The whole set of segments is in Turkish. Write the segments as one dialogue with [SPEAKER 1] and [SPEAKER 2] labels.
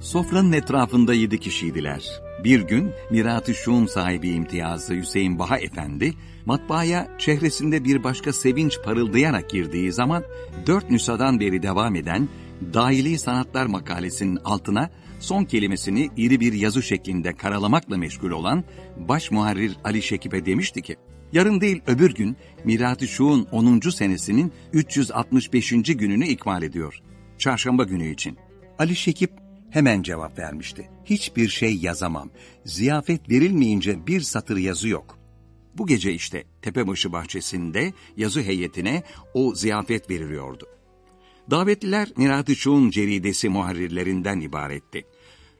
[SPEAKER 1] Sofranın etrafında yedi kişiydiler. Bir gün Mirat-ı Şuun sahibi imtiyazı Hüseyin Baha Efendi, matbaaya çehresinde bir başka sevinç parıldayarak girdiği zaman, dört nüsadan beri devam eden Dahili Sanatlar makalesinin altına son kelimesini iri bir yazı şeklinde karalamakla meşgul olan baş muharrir Ali Şekip'e demişti ki, yarın değil öbür gün Mirat-ı Şuun 10. senesinin 365. gününü ikmal ediyor. Çarşamba günü için. Ali Şekip hemen cevap vermişti. Hiçbir şey yazamam. Ziyafet verilmeyince bir satır yazı yok. Bu gece işte Tepebaşı bahçesinde yazı heyetine o ziyafet veriliyordu. Davetliler Şuun ceridesi muharrirlerinden ibaretti.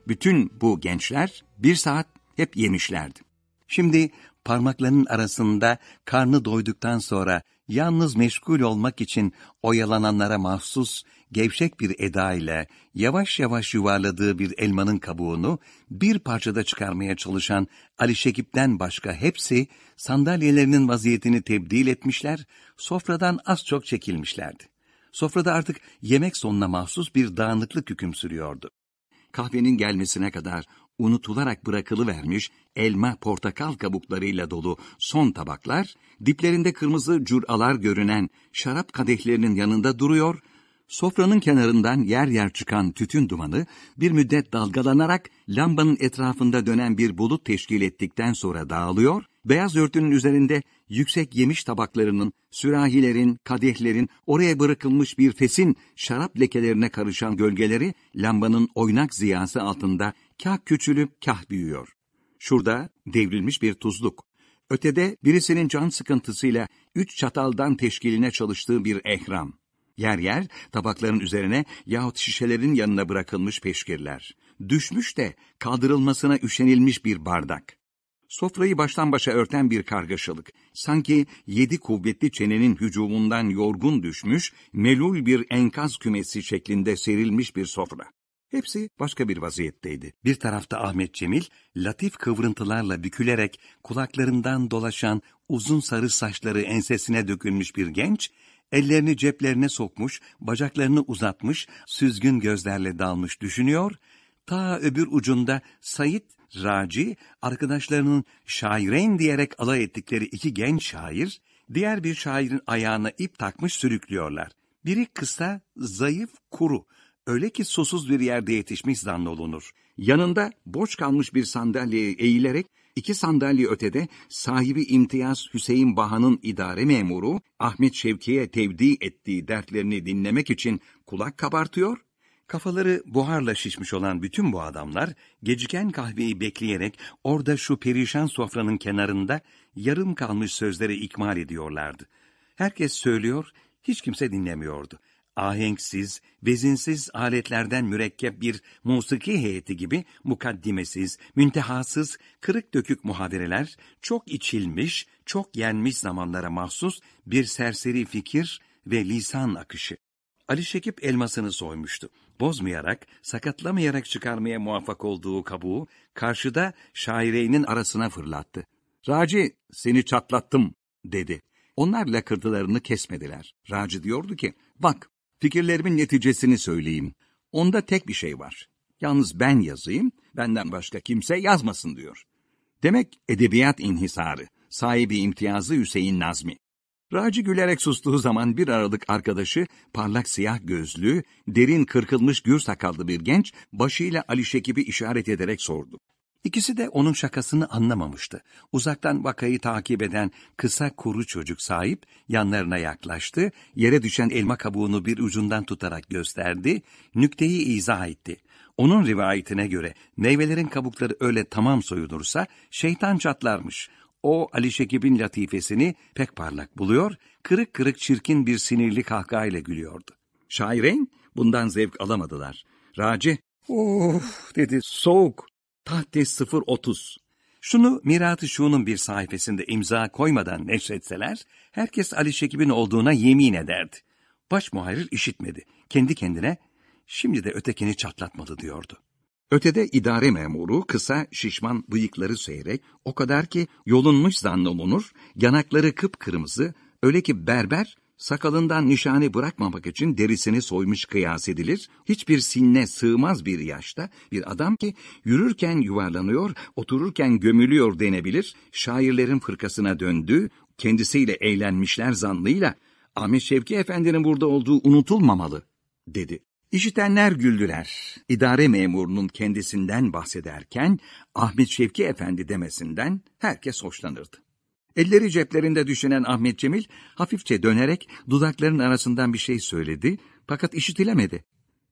[SPEAKER 1] Bütün bu gençler bir saat hep yemişlerdi. Şimdi parmaklarının arasında karnı doyduktan sonra yalnız meşgul olmak için oyalananlara mahsus gevşek bir eda ile yavaş yavaş yuvarladığı bir elmanın kabuğunu bir parçada çıkarmaya çalışan Ali Şekip'ten başka hepsi sandalyelerinin vaziyetini tebdil etmişler, sofradan az çok çekilmişlerdi. Sofrada artık yemek sonuna mahsus bir dağınıklık hüküm sürüyordu. Kahvenin gelmesine kadar unutularak bırakılıvermiş elma portakal kabuklarıyla dolu son tabaklar, diplerinde kırmızı curalar görünen şarap kadehlerinin yanında duruyor, sofranın kenarından yer yer çıkan tütün dumanı bir müddet dalgalanarak lambanın etrafında dönen bir bulut teşkil ettikten sonra dağılıyor, beyaz örtünün üzerinde yüksek yemiş tabaklarının, sürahilerin, kadehlerin, oraya bırakılmış bir fesin şarap lekelerine karışan gölgeleri lambanın oynak ziyası altında kah küçülüp kah büyüyor. Şurada devrilmiş bir tuzluk. Ötede birisinin can sıkıntısıyla üç çataldan teşkiline çalıştığı bir ehram. Yer yer tabakların üzerine yahut şişelerin yanına bırakılmış peşkirler. Düşmüş de kaldırılmasına üşenilmiş bir bardak. Sofrayı baştan başa örten bir kargaşalık. Sanki yedi kuvvetli çenenin hücumundan yorgun düşmüş, melul bir enkaz kümesi şeklinde serilmiş bir sofra. Hepsi başka bir vaziyetteydi. Bir tarafta Ahmet Cemil, latif kıvrıntılarla bükülerek kulaklarından dolaşan uzun sarı saçları ensesine dökülmüş bir genç, ellerini ceplerine sokmuş, bacaklarını uzatmış, süzgün gözlerle dalmış düşünüyor, ta öbür ucunda Sayit Raci, arkadaşlarının şaireyn diyerek alay ettikleri iki genç şair, diğer bir şairin ayağına ip takmış sürüklüyorlar. Biri kısa, zayıf, kuru, öyle ki susuz bir yerde yetişmiş zannolunur. Yanında boş kalmış bir sandalyeye eğilerek iki sandalye ötede sahibi imtiyaz Hüseyin Baha'nın idare memuru Ahmet Şevki'ye tevdi ettiği dertlerini dinlemek için kulak kabartıyor, Kafaları buharla şişmiş olan bütün bu adamlar geciken kahveyi bekleyerek orada şu perişan sofranın kenarında yarım kalmış sözleri ikmal ediyorlardı. Herkes söylüyor, hiç kimse dinlemiyordu. Ahenksiz, vezinsiz aletlerden mürekkep bir musiki heyeti gibi mukaddimesiz, müntehasız, kırık dökük muhabereler, çok içilmiş, çok yenmiş zamanlara mahsus bir serseri fikir ve lisan akışı. Ali Şekip elmasını soymuştu. Bozmayarak, sakatlamayarak çıkarmaya muvaffak olduğu kabuğu karşıda şaireynin arasına fırlattı. Raci seni çatlattım dedi. Onlar lakırtılarını kesmediler. Raci diyordu ki bak fikirlerimin neticesini söyleyeyim. Onda tek bir şey var. Yalnız ben yazayım, benden başka kimse yazmasın diyor. Demek edebiyat inhisarı, sahibi imtiyazı Hüseyin Nazmi. Raci gülerek sustuğu zaman bir aralık arkadaşı, parlak siyah gözlü, derin kırkılmış gür sakallı bir genç, başıyla Ali Şekip'i işaret ederek sordu. İkisi de onun şakasını anlamamıştı. Uzaktan vakayı takip eden kısa kuru çocuk sahip yanlarına yaklaştı, yere düşen elma kabuğunu bir ucundan tutarak gösterdi, nükteyi izah etti. Onun rivayetine göre meyvelerin kabukları öyle tamam soyulursa şeytan çatlarmış o Ali Şekib'in latifesini pek parlak buluyor, kırık kırık çirkin bir sinirli kahkahayla gülüyordu. Şaireyn bundan zevk alamadılar. Raci, of dedi soğuk, tahte 030. Şunu Mirat-ı Şu'nun bir sayfasında imza koymadan neşretseler, herkes Ali Şekib'in olduğuna yemin ederdi. Baş muharrir işitmedi. Kendi kendine, şimdi de ötekini çatlatmalı diyordu. Ötede idare memuru kısa şişman bıyıkları seyrek, o kadar ki yolunmuş zannolunur, yanakları kıpkırmızı, öyle ki berber Sakalından nişane bırakmamak için derisini soymuş kıyas edilir. Hiçbir sinne sığmaz bir yaşta bir adam ki yürürken yuvarlanıyor, otururken gömülüyor denebilir. Şairlerin fırkasına döndü, kendisiyle eğlenmişler zanlıyla Ahmet Şevki Efendi'nin burada olduğu unutulmamalı, dedi. İşitenler güldüler. İdare memurunun kendisinden bahsederken Ahmet Şevki Efendi demesinden herkes hoşlanırdı. Elleri ceplerinde düşünen Ahmet Cemil hafifçe dönerek dudaklarının arasından bir şey söyledi fakat işitilemedi.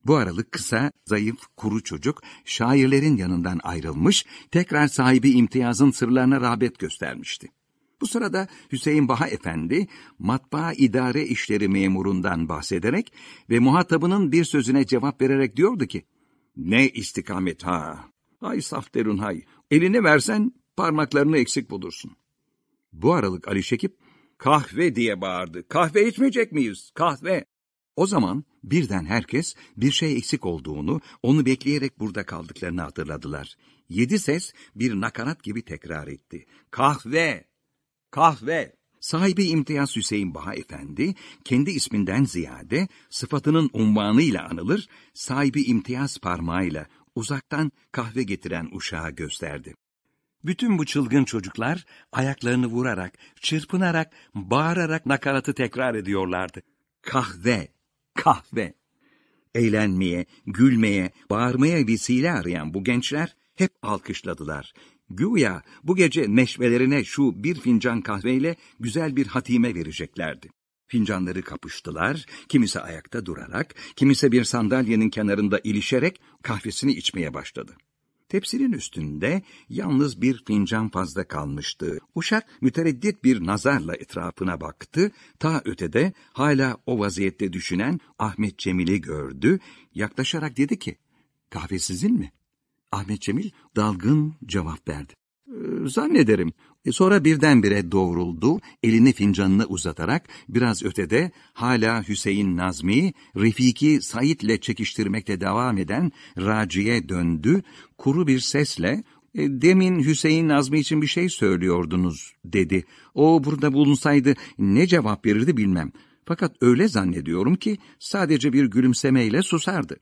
[SPEAKER 1] Bu aralık kısa, zayıf, kuru çocuk şairlerin yanından ayrılmış, tekrar sahibi imtiyazın sırlarına rağbet göstermişti. Bu sırada Hüseyin Baha Efendi, matbaa idare işleri memurundan bahsederek ve muhatabının bir sözüne cevap vererek diyordu ki, Ne istikamet ha! Hay safterun hay! Elini versen parmaklarını eksik bulursun. Bu aralık Ali Şekip, kahve diye bağırdı. Kahve içmeyecek miyiz? Kahve! O zaman birden herkes bir şey eksik olduğunu, onu bekleyerek burada kaldıklarını hatırladılar. Yedi ses bir nakarat gibi tekrar etti. Kahve! Kahve! Sahibi imtiyaz Hüseyin Baha Efendi, kendi isminden ziyade sıfatının unvanıyla anılır, sahibi imtiyaz parmağıyla uzaktan kahve getiren uşağı gösterdi. Bütün bu çılgın çocuklar ayaklarını vurarak, çırpınarak, bağırarak nakaratı tekrar ediyorlardı. Kahve, kahve. Eğlenmeye, gülmeye, bağırmaya vesile arayan bu gençler hep alkışladılar. Güya bu gece neşvelerine şu bir fincan kahveyle güzel bir hatime vereceklerdi. Fincanları kapıştılar, kimisi ayakta durarak, kimisi bir sandalyenin kenarında ilişerek kahvesini içmeye başladı. Tepsinin üstünde yalnız bir fincan fazla kalmıştı. Uşak mütereddit bir nazarla etrafına baktı. Ta ötede hala o vaziyette düşünen Ahmet Cemil'i gördü. Yaklaşarak dedi ki, kahve sizin mi? Ahmet Cemil dalgın cevap verdi. Ee, zannederim. E, sonra birdenbire doğruldu, elini fincanını uzatarak biraz ötede hala Hüseyin Nazmi, Refiki Said'le çekiştirmekte devam eden Raci'ye döndü, kuru bir sesle e, demin Hüseyin Nazmi için bir şey söylüyordunuz dedi. O burada bulunsaydı ne cevap verirdi bilmem. Fakat öyle zannediyorum ki sadece bir gülümsemeyle susardı.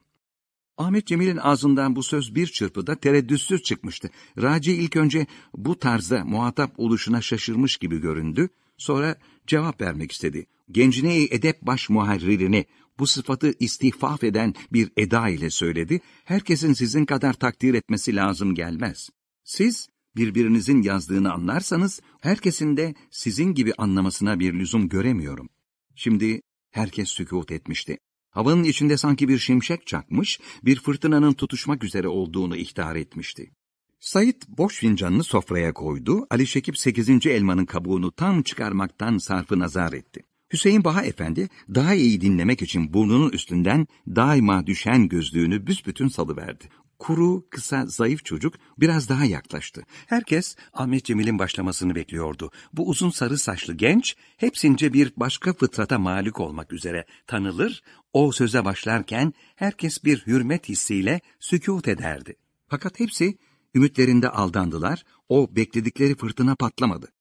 [SPEAKER 1] Ahmet Cemil'in ağzından bu söz bir çırpıda tereddütsüz çıkmıştı. Raci ilk önce bu tarzda muhatap oluşuna şaşırmış gibi göründü. Sonra cevap vermek istedi. Gencine edep baş muharririni bu sıfatı istihfaf eden bir eda ile söyledi. Herkesin sizin kadar takdir etmesi lazım gelmez. Siz birbirinizin yazdığını anlarsanız herkesin de sizin gibi anlamasına bir lüzum göremiyorum. Şimdi herkes sükut etmişti. Havanın içinde sanki bir şimşek çakmış, bir fırtınanın tutuşmak üzere olduğunu ihtar etmişti. Sayit boş fincanını sofraya koydu, Ali Şekip sekizinci elmanın kabuğunu tam çıkarmaktan sarfı nazar etti. Hüseyin Baha Efendi daha iyi dinlemek için burnunun üstünden daima düşen gözlüğünü büsbütün salıverdi. Kuru, kısa, zayıf çocuk biraz daha yaklaştı. Herkes Ahmet Cemil'in başlamasını bekliyordu. Bu uzun sarı saçlı genç hepsince bir başka fıtrata malik olmak üzere tanılır, o söze başlarken herkes bir hürmet hissiyle sükut ederdi. Fakat hepsi ümitlerinde aldandılar, o bekledikleri fırtına patlamadı.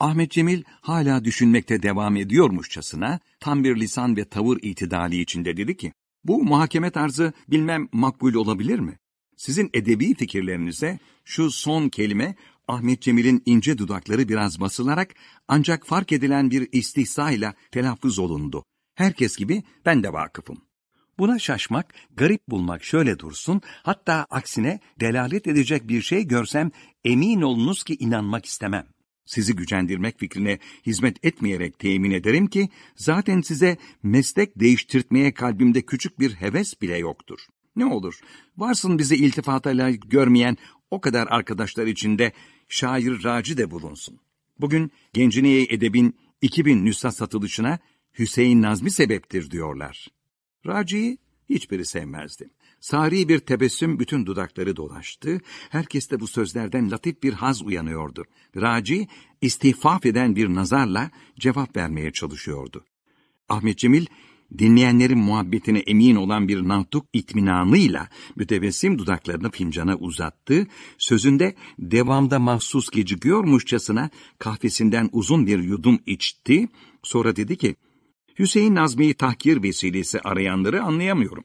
[SPEAKER 1] Ahmet Cemil hala düşünmekte devam ediyormuşçasına tam bir lisan ve tavır itidali içinde dedi ki, bu muhakeme tarzı bilmem makbul olabilir mi? Sizin edebi fikirlerinize şu son kelime Ahmet Cemil'in ince dudakları biraz basılarak ancak fark edilen bir istihsayla telaffuz olundu. Herkes gibi ben de vakıfım. Buna şaşmak, garip bulmak şöyle dursun, hatta aksine delalet edecek bir şey görsem emin olunuz ki inanmak istemem. Sizi gücendirmek fikrine hizmet etmeyerek temin ederim ki zaten size meslek değiştirtmeye kalbimde küçük bir heves bile yoktur. Ne olur, varsın bizi iltifatayla görmeyen o kadar arkadaşlar içinde şair Raci de bulunsun. Bugün Genciniye Edeb'in 2000 nüsha satılışına Hüseyin Nazmi sebeptir diyorlar. Raci'yi hiçbiri sevmezdi. Sari bir tebessüm bütün dudakları dolaştı. Herkeste bu sözlerden latif bir haz uyanıyordu. Raci, istihfaf eden bir nazarla cevap vermeye çalışıyordu. Ahmet Cemil, dinleyenlerin muhabbetine emin olan bir nantuk itminanıyla mütebessim dudaklarını fincana uzattı, sözünde devamda mahsus gecikiyormuşçasına kahvesinden uzun bir yudum içti, sonra dedi ki, Hüseyin Nazmi'yi tahkir vesilesi arayanları anlayamıyorum.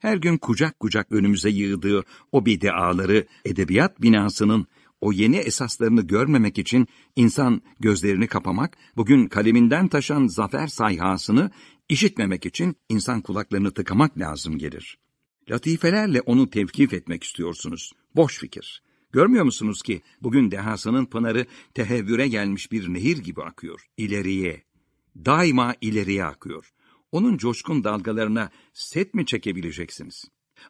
[SPEAKER 1] Her gün kucak kucak önümüze yığdığı o bediaları edebiyat binasının o yeni esaslarını görmemek için insan gözlerini kapamak, bugün kaleminden taşan zafer sayhasını işitmemek için insan kulaklarını tıkamak lazım gelir. Latifelerle onu tevkif etmek istiyorsunuz. Boş fikir. Görmüyor musunuz ki bugün dehasının pınarı tehevvüre gelmiş bir nehir gibi akıyor. İleriye, daima ileriye akıyor. Onun coşkun dalgalarına set mi çekebileceksiniz?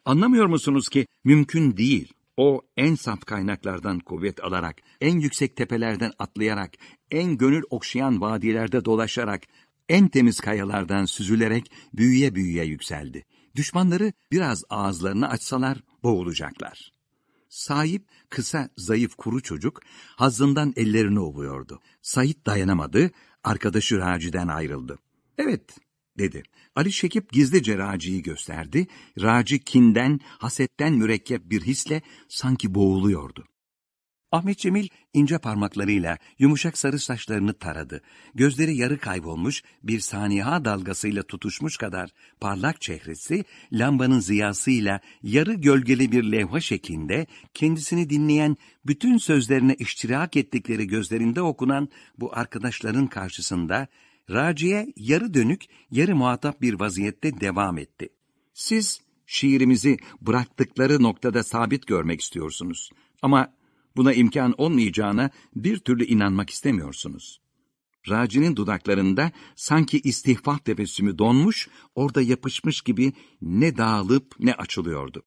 [SPEAKER 1] Anlamıyor musunuz ki mümkün değil. O en saf kaynaklardan kuvvet alarak, en yüksek tepelerden atlayarak, en gönül okşayan vadilerde dolaşarak, en temiz kayalardan süzülerek büyüye büyüye yükseldi. Düşmanları biraz ağızlarını açsalar boğulacaklar. Sahip, kısa, zayıf kuru çocuk, hazından ellerini ovuyordu. Sait dayanamadı, arkadaşı Raci'den ayrıldı. Evet, dedi. Ali Şekip gizlice Raci'yi gösterdi. Raci kinden, hasetten mürekkep bir hisle sanki boğuluyordu. Ahmet Cemil ince parmaklarıyla yumuşak sarı saçlarını taradı. Gözleri yarı kaybolmuş, bir saniha dalgasıyla tutuşmuş kadar parlak çehresi, lambanın ziyasıyla yarı gölgeli bir levha şeklinde, kendisini dinleyen, bütün sözlerine iştirak ettikleri gözlerinde okunan bu arkadaşların karşısında, Raciye yarı dönük, yarı muhatap bir vaziyette devam etti. Siz şiirimizi bıraktıkları noktada sabit görmek istiyorsunuz. Ama buna imkan olmayacağına bir türlü inanmak istemiyorsunuz. Raci'nin dudaklarında sanki istihfaf tebessümü donmuş, orada yapışmış gibi ne dağılıp ne açılıyordu.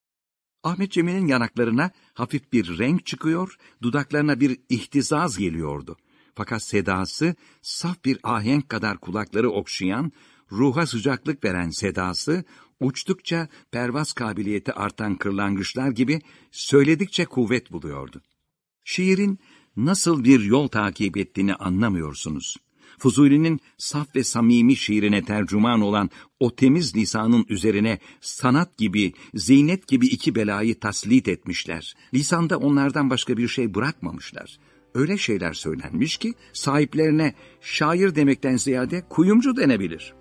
[SPEAKER 1] Ahmet Cemil'in yanaklarına hafif bir renk çıkıyor, dudaklarına bir ihtizaz geliyordu. Fakat sedası saf bir ahenk kadar kulakları okşayan, ruha sıcaklık veren sedası, uçtukça pervaz kabiliyeti artan kırlangıçlar gibi söyledikçe kuvvet buluyordu. Şiirin nasıl bir yol takip ettiğini anlamıyorsunuz. Fuzuli'nin saf ve samimi şiirine tercüman olan o temiz lisanın üzerine sanat gibi, ziynet gibi iki belayı taslit etmişler. Lisanda onlardan başka bir şey bırakmamışlar. Öyle şeyler söylenmiş ki sahiplerine şair demekten ziyade kuyumcu denebilir.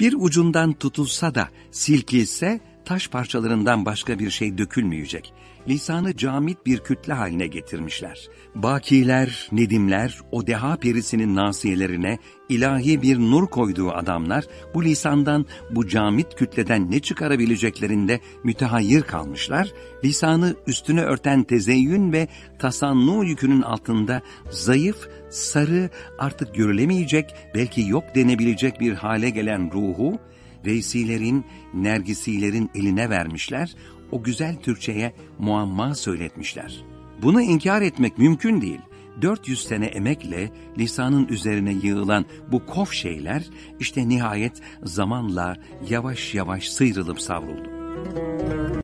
[SPEAKER 1] Bir ucundan tutulsa da silkilse taş parçalarından başka bir şey dökülmeyecek lisanı camit bir kütle haline getirmişler. Bakiler, nedimler, o deha perisinin nasiyelerine ilahi bir nur koyduğu adamlar bu lisandan, bu camit kütleden ne çıkarabileceklerinde mütehayyir kalmışlar, lisanı üstüne örten tezeyyün ve tasannu yükünün altında zayıf, sarı, artık görülemeyecek, belki yok denebilecek bir hale gelen ruhu, Veysilerin, Nergisilerin eline vermişler, o güzel Türkçeye muamma söyletmişler. Bunu inkar etmek mümkün değil. 400 sene emekle lisanın üzerine yığılan bu kof şeyler işte nihayet zamanla yavaş yavaş sıyrılıp savruldu.